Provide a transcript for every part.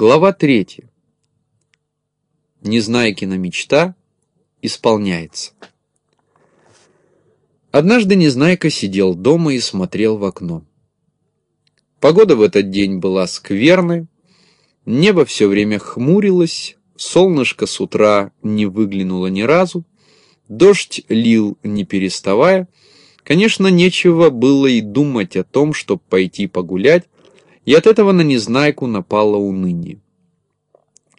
Глава третья. Незнайкина мечта исполняется. Однажды Незнайка сидел дома и смотрел в окно. Погода в этот день была скверная, небо все время хмурилось, солнышко с утра не выглянуло ни разу, дождь лил не переставая. Конечно, нечего было и думать о том, чтобы пойти погулять, и от этого на Незнайку напало уныние.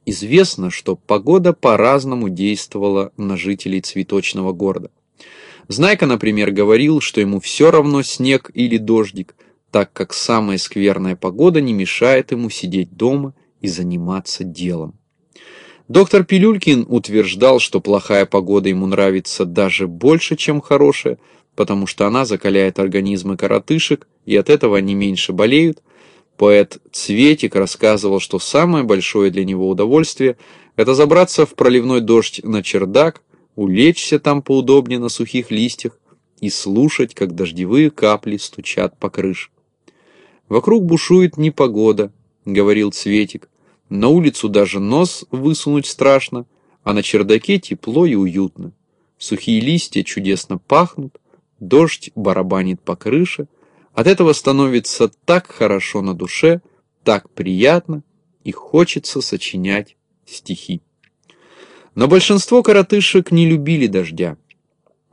Известно, что погода по-разному действовала на жителей цветочного города. Знайка, например, говорил, что ему все равно снег или дождик, так как самая скверная погода не мешает ему сидеть дома и заниматься делом. Доктор Пилюлькин утверждал, что плохая погода ему нравится даже больше, чем хорошая, потому что она закаляет организмы коротышек, и от этого они меньше болеют, Поэт Цветик рассказывал, что самое большое для него удовольствие – это забраться в проливной дождь на чердак, улечься там поудобнее на сухих листьях и слушать, как дождевые капли стучат по крыше. «Вокруг бушует непогода», — говорил Цветик. «На улицу даже нос высунуть страшно, а на чердаке тепло и уютно. Сухие листья чудесно пахнут, дождь барабанит по крыше, от этого становится так хорошо на душе, так приятно и хочется сочинять стихи. Но большинство коротышек не любили дождя.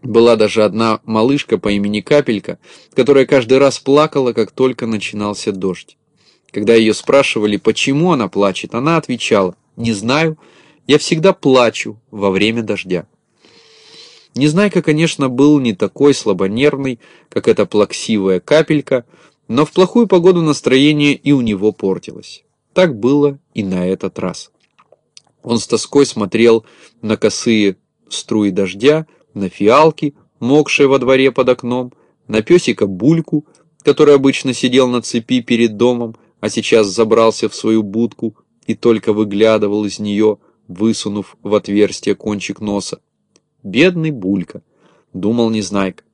Была даже одна малышка по имени Капелька, которая каждый раз плакала, как только начинался дождь. Когда ее спрашивали, почему она плачет, она отвечала, «Не знаю, я всегда плачу во время дождя». Незнайка, конечно, был не такой слабонервный, как эта плаксивая капелька, но в плохую погоду настроение и у него портилось. Так было и на этот раз. Он с тоской смотрел на косые струи дождя, на фиалки, мокшие во дворе под окном, на песика Бульку, который обычно сидел на цепи перед домом, а сейчас забрался в свою будку и только выглядывал из нее, высунув в отверстие кончик носа. Бедный Булька, думал Незнайка.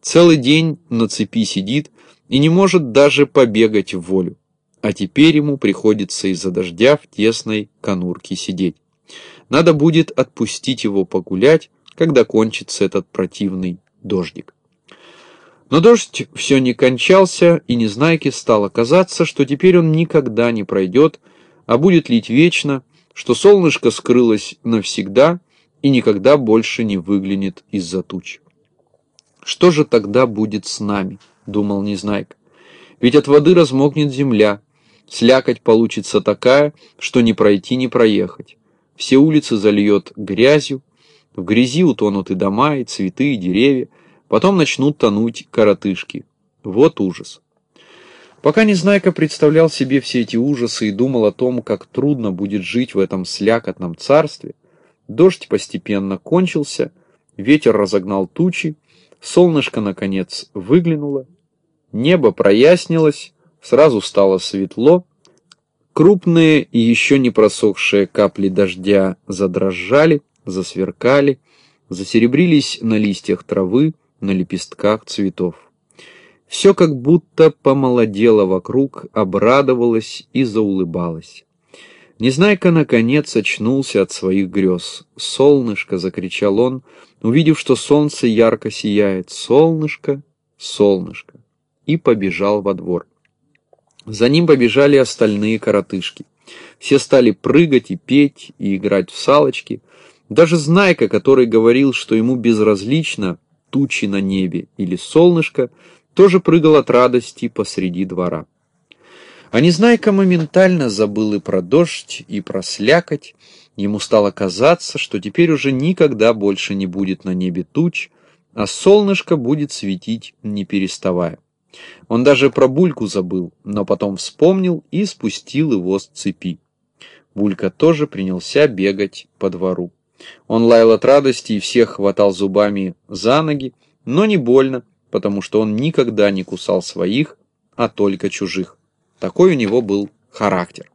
Целый день на цепи сидит и не может даже побегать в волю. А теперь ему приходится из-за дождя в тесной конурке сидеть. Надо будет отпустить его погулять, когда кончится этот противный дождик. Но дождь все не кончался, и Незнайке стало казаться, что теперь он никогда не пройдет, а будет лить вечно, что солнышко скрылось навсегда — и никогда больше не выглянет из-за туч. «Что же тогда будет с нами?» — думал Незнайка. «Ведь от воды размокнет земля, слякоть получится такая, что не пройти, не проехать. Все улицы зальет грязью, в грязи утонут и дома, и цветы, и деревья, потом начнут тонуть коротышки. Вот ужас». Пока Незнайка представлял себе все эти ужасы и думал о том, как трудно будет жить в этом слякотном царстве, Дождь постепенно кончился, ветер разогнал тучи, солнышко, наконец, выглянуло, небо прояснилось, сразу стало светло, крупные и еще не просохшие капли дождя задрожали, засверкали, засеребрились на листьях травы, на лепестках цветов. Все как будто помолодело вокруг, обрадовалось и заулыбалось. Незнайка, наконец, очнулся от своих грез. «Солнышко!» — закричал он, увидев, что солнце ярко сияет. «Солнышко! Солнышко!» И побежал во двор. За ним побежали остальные коротышки. Все стали прыгать и петь, и играть в салочки. Даже Знайка, который говорил, что ему безразлично тучи на небе или солнышко, тоже прыгал от радости посреди двора. А Незнайка моментально забыл и про дождь, и про слякоть. Ему стало казаться, что теперь уже никогда больше не будет на небе туч, а солнышко будет светить, не переставая. Он даже про Бульку забыл, но потом вспомнил и спустил его с цепи. Булька тоже принялся бегать по двору. Он лаял от радости и всех хватал зубами за ноги, но не больно, потому что он никогда не кусал своих, а только чужих. Такой у него был характер.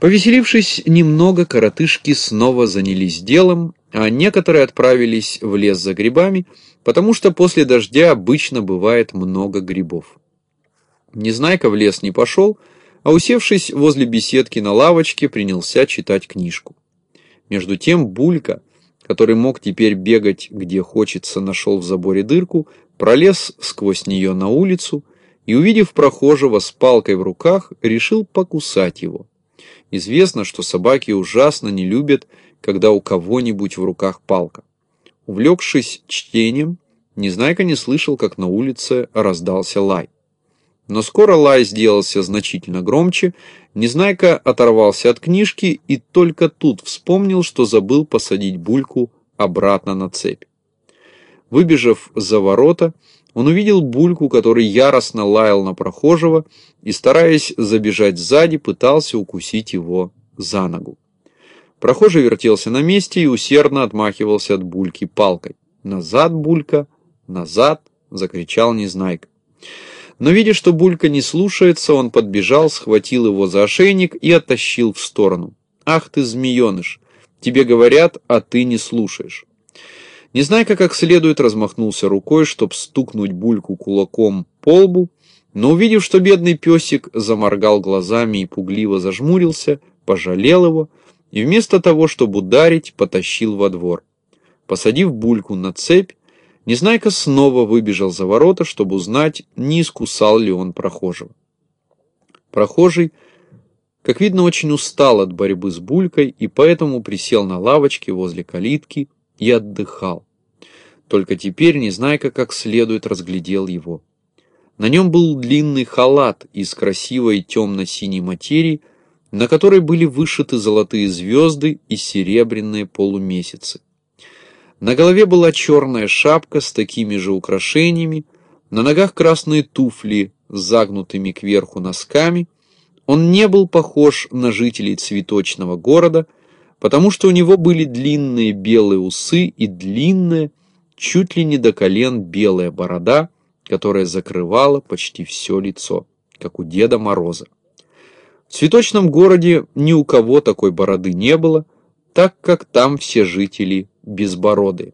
Повеселившись немного, коротышки снова занялись делом, а некоторые отправились в лес за грибами, потому что после дождя обычно бывает много грибов. Незнайка в лес не пошел, а усевшись возле беседки на лавочке, принялся читать книжку. Между тем Булька, который мог теперь бегать где хочется, нашел в заборе дырку, пролез сквозь нее на улицу и, увидев прохожего с палкой в руках, решил покусать его. Известно, что собаки ужасно не любят, когда у кого-нибудь в руках палка. Увлекшись чтением, Незнайка не слышал, как на улице раздался лай. Но скоро лай сделался значительно громче, Незнайка оторвался от книжки и только тут вспомнил, что забыл посадить Бульку обратно на цепь. Выбежав за ворота, он увидел Бульку, который яростно лаял на прохожего и, стараясь забежать сзади, пытался укусить его за ногу. Прохожий вертелся на месте и усердно отмахивался от Бульки палкой. «Назад, Булька! Назад!» — закричал Незнайка. Но видя, что Булька не слушается, он подбежал, схватил его за ошейник и оттащил в сторону. «Ах ты, змееныш! Тебе говорят, а ты не слушаешь!» Незнайка как следует размахнулся рукой, чтоб стукнуть Бульку кулаком по лбу, но увидев, что бедный песик заморгал глазами и пугливо зажмурился, пожалел его и вместо того, чтобы ударить, потащил во двор. Посадив Бульку на цепь, Незнайка снова выбежал за ворота, чтобы узнать, не искусал ли он прохожего. Прохожий, как видно, очень устал от борьбы с Булькой и поэтому присел на лавочке возле калитки и отдыхал. Только теперь Незнайка как следует разглядел его. На нем был длинный халат из красивой темно-синей материи, на которой были вышиты золотые звезды и серебряные полумесяцы. На голове была черная шапка с такими же украшениями, на ногах красные туфли с загнутыми кверху носками. Он не был похож на жителей цветочного города, потому что у него были длинные белые усы и длинная, чуть ли не до колен белая борода, которая закрывала почти все лицо, как у Деда Мороза. В цветочном городе ни у кого такой бороды не было, так как там все жители безбородые.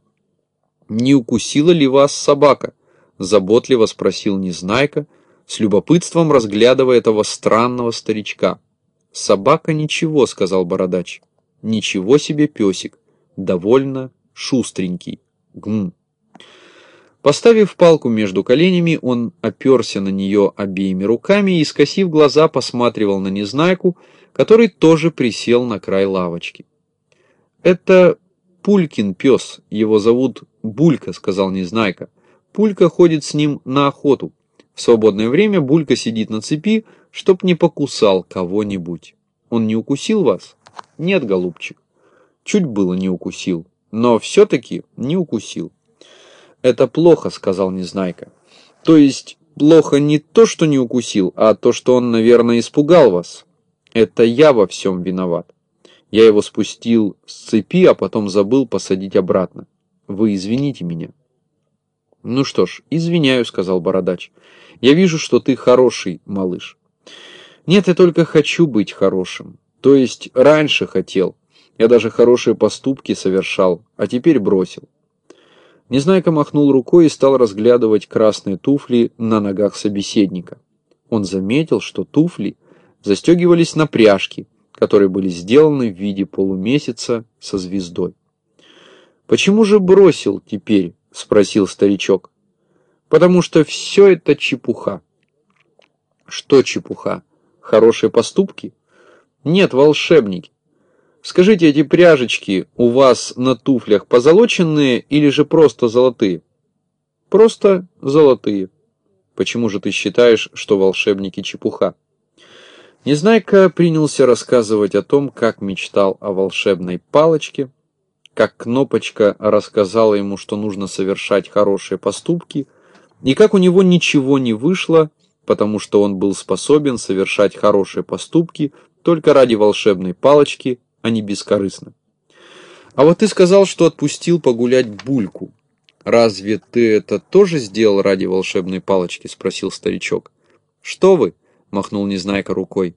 «Не укусила ли вас собака?» – заботливо спросил Незнайка, с любопытством разглядывая этого странного старичка. «Собака ничего», – сказал бородач. «Ничего себе песик, довольно шустренький. Гм». Поставив палку между коленями, он оперся на нее обеими руками и, скосив глаза, посматривал на Незнайку, который тоже присел на край лавочки. «Это Пулькин пес, его зовут Булька», — сказал Незнайка. «Пулька ходит с ним на охоту. В свободное время Булька сидит на цепи, чтоб не покусал кого-нибудь. Он не укусил вас?» «Нет, голубчик. Чуть было не укусил, но все-таки не укусил». «Это плохо», — сказал Незнайка. «То есть плохо не то, что не укусил, а то, что он, наверное, испугал вас. Это я во всем виноват. Я его спустил с цепи, а потом забыл посадить обратно. Вы извините меня». «Ну что ж, извиняю», — сказал Бородач. «Я вижу, что ты хороший малыш». «Нет, я только хочу быть хорошим. То есть раньше хотел. Я даже хорошие поступки совершал, а теперь бросил. Незнайка махнул рукой и стал разглядывать красные туфли на ногах собеседника. Он заметил, что туфли застегивались на пряжки, которые были сделаны в виде полумесяца со звездой. «Почему же бросил теперь?» — спросил старичок. «Потому что все это чепуха». «Что чепуха? Хорошие поступки?» «Нет, волшебники. Скажите, эти пряжечки у вас на туфлях позолоченные или же просто золотые? Просто золотые. Почему же ты считаешь, что волшебники чепуха? Незнайка принялся рассказывать о том, как мечтал о волшебной палочке, как Кнопочка рассказала ему, что нужно совершать хорошие поступки, и как у него ничего не вышло, потому что он был способен совершать хорошие поступки только ради волшебной палочки а не бескорыстно. А вот ты сказал, что отпустил погулять Бульку. Разве ты это тоже сделал ради волшебной палочки? Спросил старичок. Что вы? Махнул Незнайка рукой.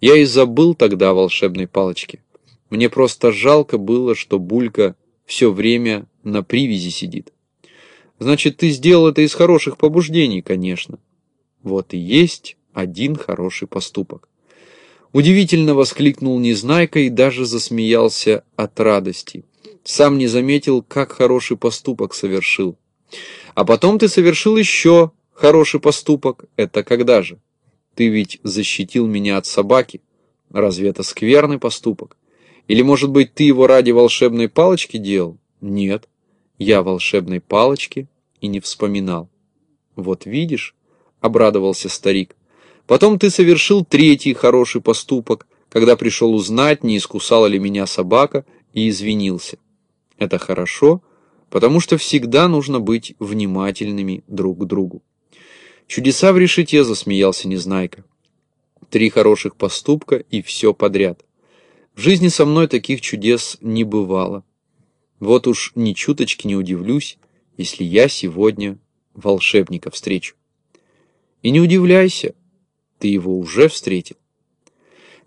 Я и забыл тогда о волшебной палочке. Мне просто жалко было, что Булька все время на привязи сидит. Значит, ты сделал это из хороших побуждений, конечно. Вот и есть один хороший поступок. Удивительно воскликнул Незнайка и даже засмеялся от радости. Сам не заметил, как хороший поступок совершил. А потом ты совершил еще хороший поступок. Это когда же? Ты ведь защитил меня от собаки. Разве это скверный поступок? Или, может быть, ты его ради волшебной палочки делал? Нет, я волшебной палочки и не вспоминал. Вот видишь, обрадовался старик. Потом ты совершил третий хороший поступок, когда пришел узнать, не искусала ли меня собака, и извинился. Это хорошо, потому что всегда нужно быть внимательными друг к другу. Чудеса в решете, засмеялся Незнайка. Три хороших поступка и все подряд. В жизни со мной таких чудес не бывало. Вот уж ни чуточки не удивлюсь, если я сегодня волшебника встречу. И не удивляйся, ты его уже встретил.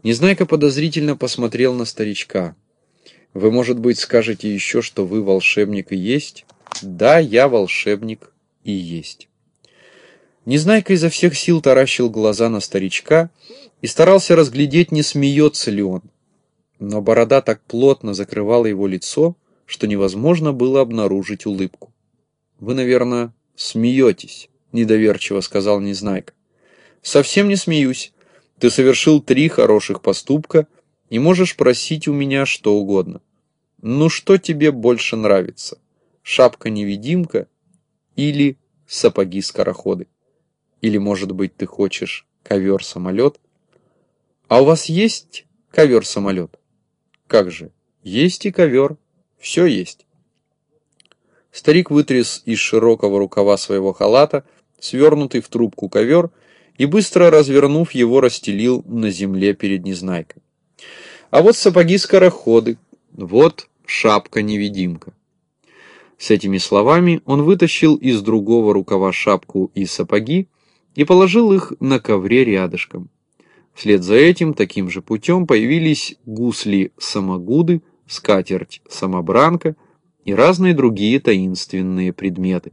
Незнайка подозрительно посмотрел на старичка. Вы, может быть, скажете еще, что вы волшебник и есть? Да, я волшебник и есть. Незнайка изо всех сил таращил глаза на старичка и старался разглядеть, не смеется ли он. Но борода так плотно закрывала его лицо, что невозможно было обнаружить улыбку. «Вы, наверное, смеетесь», — недоверчиво сказал Незнайка. «Совсем не смеюсь. Ты совершил три хороших поступка и можешь просить у меня что угодно. Ну что тебе больше нравится? Шапка-невидимка или сапоги-скороходы? Или, может быть, ты хочешь ковер-самолет? А у вас есть ковер-самолет? Как же, есть и ковер, все есть. Старик вытряс из широкого рукава своего халата свернутый в трубку ковер и, быстро развернув его, расстелил на земле перед Незнайкой. А вот сапоги-скороходы, вот шапка-невидимка. С этими словами он вытащил из другого рукава шапку и сапоги и положил их на ковре рядышком. Вслед за этим таким же путем появились гусли-самогуды, скатерть-самобранка и разные другие таинственные предметы.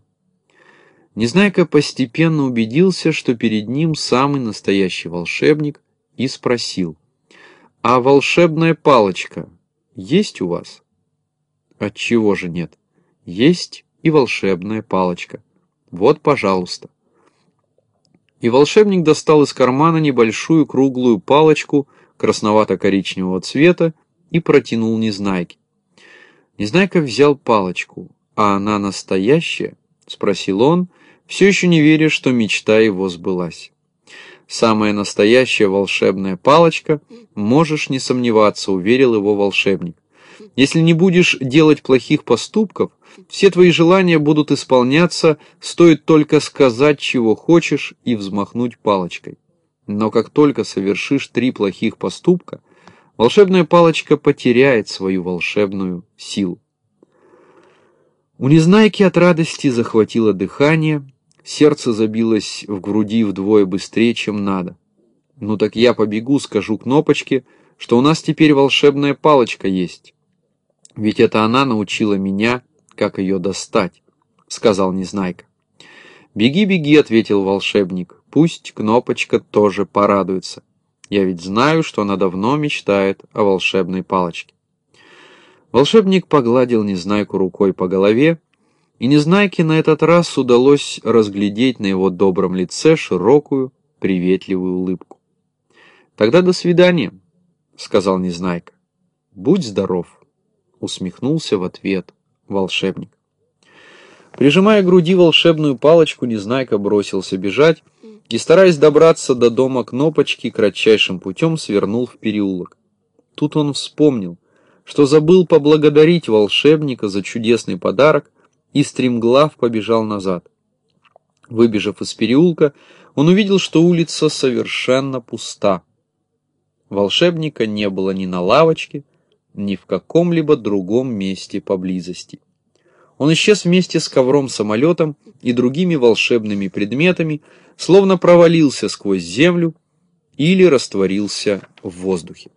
Незнайка постепенно убедился, что перед ним самый настоящий волшебник, и спросил, «А волшебная палочка есть у вас?» «Отчего же нет? Есть и волшебная палочка. Вот, пожалуйста». И волшебник достал из кармана небольшую круглую палочку красновато-коричневого цвета и протянул Незнайке. Незнайка взял палочку. «А она настоящая?» — спросил он, все еще не веря, что мечта его сбылась. «Самая настоящая волшебная палочка, можешь не сомневаться», — уверил его волшебник. «Если не будешь делать плохих поступков, все твои желания будут исполняться, стоит только сказать, чего хочешь, и взмахнуть палочкой. Но как только совершишь три плохих поступка, волшебная палочка потеряет свою волшебную силу. У Незнайки от радости захватило дыхание, сердце забилось в груди вдвое быстрее, чем надо. «Ну так я побегу, скажу Кнопочке, что у нас теперь волшебная палочка есть. Ведь это она научила меня, как ее достать», — сказал Незнайка. «Беги, беги», — ответил волшебник, — «пусть Кнопочка тоже порадуется». Я ведь знаю, что она давно мечтает о волшебной палочке. Волшебник погладил Незнайку рукой по голове, и Незнайке на этот раз удалось разглядеть на его добром лице широкую, приветливую улыбку. «Тогда до свидания», — сказал Незнайка. «Будь здоров», — усмехнулся в ответ волшебник. Прижимая к груди волшебную палочку, Незнайка бросился бежать, и, стараясь добраться до дома Кнопочки, кратчайшим путем свернул в переулок. Тут он вспомнил, что забыл поблагодарить волшебника за чудесный подарок, и стремглав побежал назад. Выбежав из переулка, он увидел, что улица совершенно пуста. Волшебника не было ни на лавочке, ни в каком-либо другом месте поблизости. Он исчез вместе с ковром-самолетом и другими волшебными предметами, словно провалился сквозь землю или растворился в воздухе.